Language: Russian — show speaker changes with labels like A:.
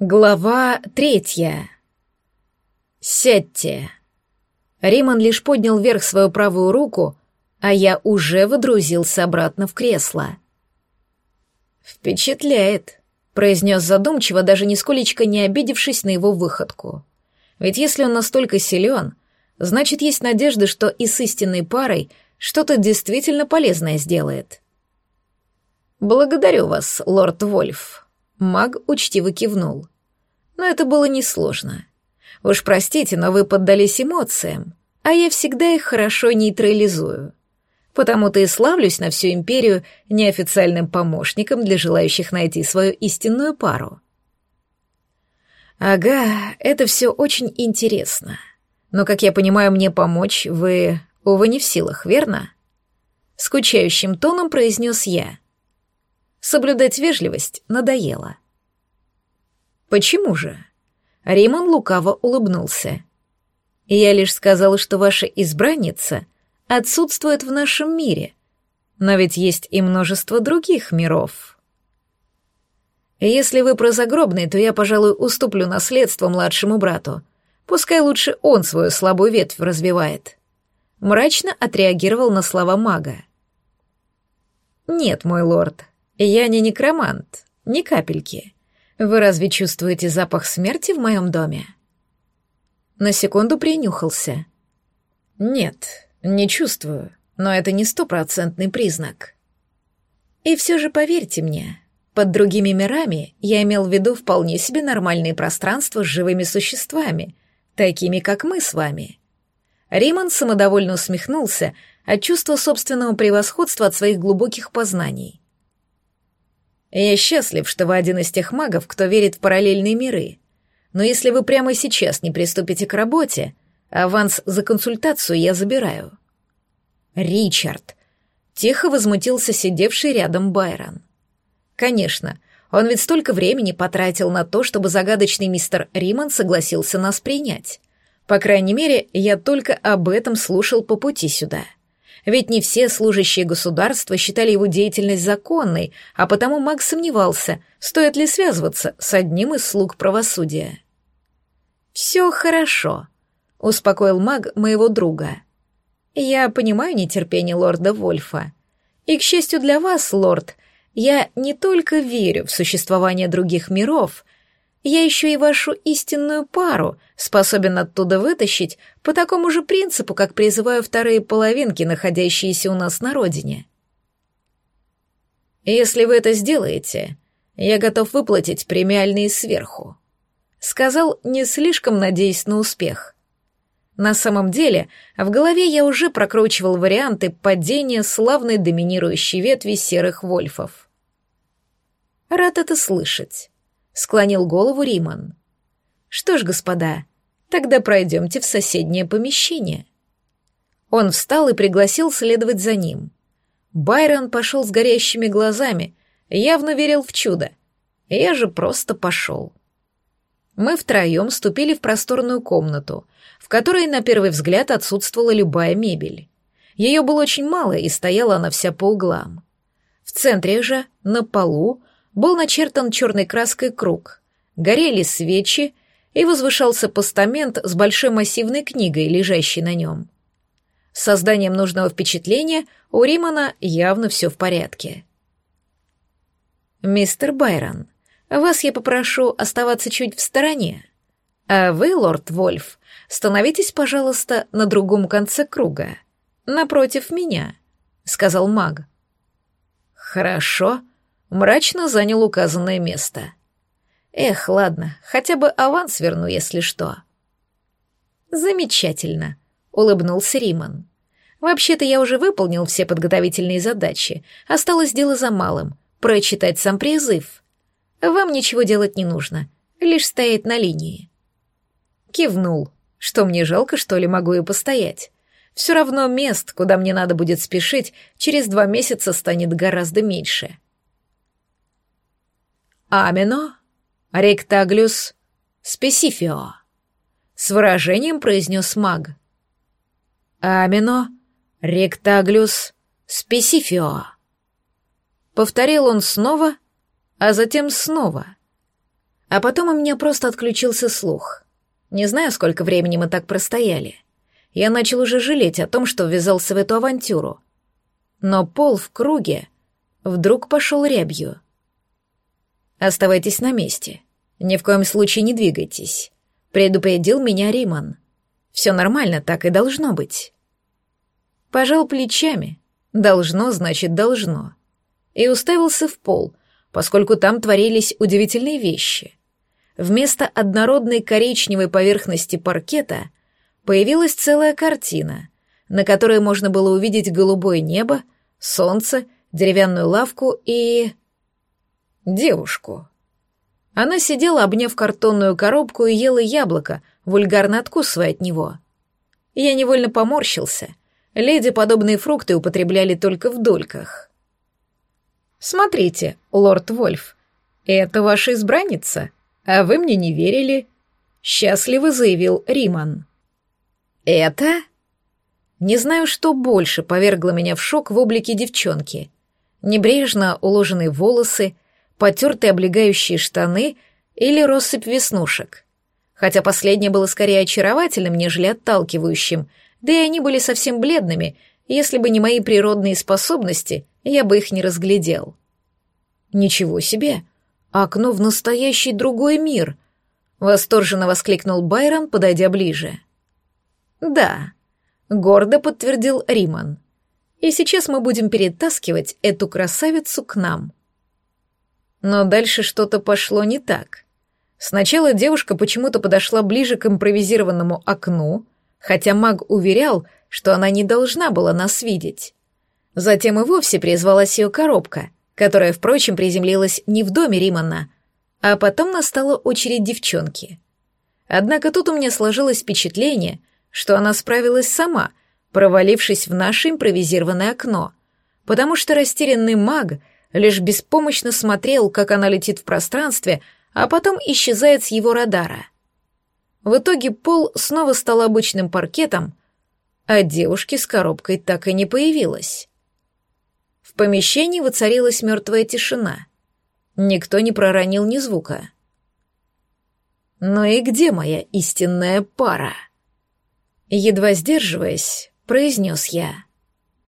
A: Глава третья. Сядьте. Риман лишь поднял вверх свою правую руку, а я уже выдрузился обратно в кресло. «Впечатляет», — произнес задумчиво, даже нисколечко не обидевшись на его выходку. «Ведь если он настолько силен, значит, есть надежда, что и с истинной парой что-то действительно полезное сделает». «Благодарю вас, лорд Вольф», Маг учтиво кивнул. Но это было несложно. Уж простите, но вы поддались эмоциям, а я всегда их хорошо нейтрализую. Потому-то и славлюсь на всю империю неофициальным помощником для желающих найти свою истинную пару. Ага, это все очень интересно. Но, как я понимаю, мне помочь вы, увы, не в силах, верно? Скучающим тоном произнес я — Соблюдать вежливость надоело. «Почему же?» Римон лукаво улыбнулся. «Я лишь сказала, что ваша избранница отсутствует в нашем мире, но ведь есть и множество других миров». «Если вы про загробный, то я, пожалуй, уступлю наследство младшему брату. Пускай лучше он свою слабую ветвь развивает». Мрачно отреагировал на слова мага. «Нет, мой лорд, «Я не некромант, ни капельки. Вы разве чувствуете запах смерти в моем доме?» На секунду принюхался. «Нет, не чувствую, но это не стопроцентный признак». «И все же поверьте мне, под другими мирами я имел в виду вполне себе нормальные пространства с живыми существами, такими, как мы с вами». Риман самодовольно усмехнулся от чувства собственного превосходства от своих глубоких познаний. Я счастлив, что вы один из тех магов, кто верит в параллельные миры. Но если вы прямо сейчас не приступите к работе, аванс за консультацию я забираю. Ричард. Тихо возмутился сидевший рядом Байрон. Конечно, он ведь столько времени потратил на то, чтобы загадочный мистер Риман согласился нас принять. По крайней мере, я только об этом слушал по пути сюда. — ведь не все служащие государства считали его деятельность законной, а потому маг сомневался, стоит ли связываться с одним из слуг правосудия. «Все хорошо», — успокоил маг моего друга. «Я понимаю нетерпение лорда Вольфа. И, к счастью для вас, лорд, я не только верю в существование других миров, я еще и вашу истинную пару способен оттуда вытащить по такому же принципу, как призываю вторые половинки, находящиеся у нас на родине. Если вы это сделаете, я готов выплатить премиальные сверху, сказал, не слишком надеясь на успех. На самом деле, в голове я уже прокручивал варианты падения славной доминирующей ветви серых вольфов. Рад это слышать склонил голову Риман. Что ж, господа, тогда пройдемте в соседнее помещение. Он встал и пригласил следовать за ним. Байрон пошел с горящими глазами, явно верил в чудо. Я же просто пошел. Мы втроем ступили в просторную комнату, в которой на первый взгляд отсутствовала любая мебель. Ее было очень мало, и стояла она вся по углам. В центре же, на полу, был начертан черной краской круг, горели свечи, и возвышался постамент с большой массивной книгой, лежащей на нем. С созданием нужного впечатления у Римана явно все в порядке. «Мистер Байрон, вас я попрошу оставаться чуть в стороне. А вы, лорд Вольф, становитесь, пожалуйста, на другом конце круга, напротив меня», — сказал маг. «Хорошо», мрачно занял указанное место. Эх, ладно, хотя бы аванс верну, если что. Замечательно, улыбнулся Риман. Вообще-то я уже выполнил все подготовительные задачи. Осталось дело за малым — прочитать сам призыв. Вам ничего делать не нужно, лишь стоять на линии. Кивнул. Что мне жалко, что ли, могу и постоять. Все равно мест, куда мне надо будет спешить, через два месяца станет гораздо меньше. «Амино ректаглюс специфио», — с выражением произнес маг. «Амино ректаглюс специфио». Повторил он снова, а затем снова. А потом у меня просто отключился слух. Не знаю, сколько времени мы так простояли. Я начал уже жалеть о том, что ввязался в эту авантюру. Но пол в круге вдруг пошел рябью. «Оставайтесь на месте. Ни в коем случае не двигайтесь», — предупредил меня Риман. «Все нормально, так и должно быть». Пожал плечами. «Должно, значит, должно». И уставился в пол, поскольку там творились удивительные вещи. Вместо однородной коричневой поверхности паркета появилась целая картина, на которой можно было увидеть голубое небо, солнце, деревянную лавку и... девушку. Она сидела, обняв картонную коробку, и ела яблоко, вульгарно откусывая от него. Я невольно поморщился. Леди подобные фрукты употребляли только в дольках. «Смотрите, лорд Вольф, это ваша избранница, а вы мне не верили», — счастливо заявил Риман. «Это?» Не знаю, что больше повергло меня в шок в облике девчонки. Небрежно уложенные волосы, потертые облегающие штаны или россыпь веснушек. Хотя последнее было скорее очаровательным, нежели отталкивающим, да и они были совсем бледными, если бы не мои природные способности, я бы их не разглядел. «Ничего себе! Окно в настоящий другой мир!» — восторженно воскликнул Байрон, подойдя ближе. «Да», — гордо подтвердил Риман. «И сейчас мы будем перетаскивать эту красавицу к нам». Но дальше что-то пошло не так. Сначала девушка почему-то подошла ближе к импровизированному окну, хотя маг уверял, что она не должна была нас видеть. Затем и вовсе призвалась ее коробка, которая, впрочем, приземлилась не в доме Римана, а потом настала очередь девчонки. Однако тут у меня сложилось впечатление, что она справилась сама, провалившись в наше импровизированное окно, потому что растерянный маг лишь беспомощно смотрел, как она летит в пространстве, а потом исчезает с его радара. В итоге пол снова стал обычным паркетом, а девушки с коробкой так и не появилась. В помещении воцарилась мертвая тишина. Никто не проронил ни звука. «Ну и где моя истинная пара?» Едва сдерживаясь, произнес я.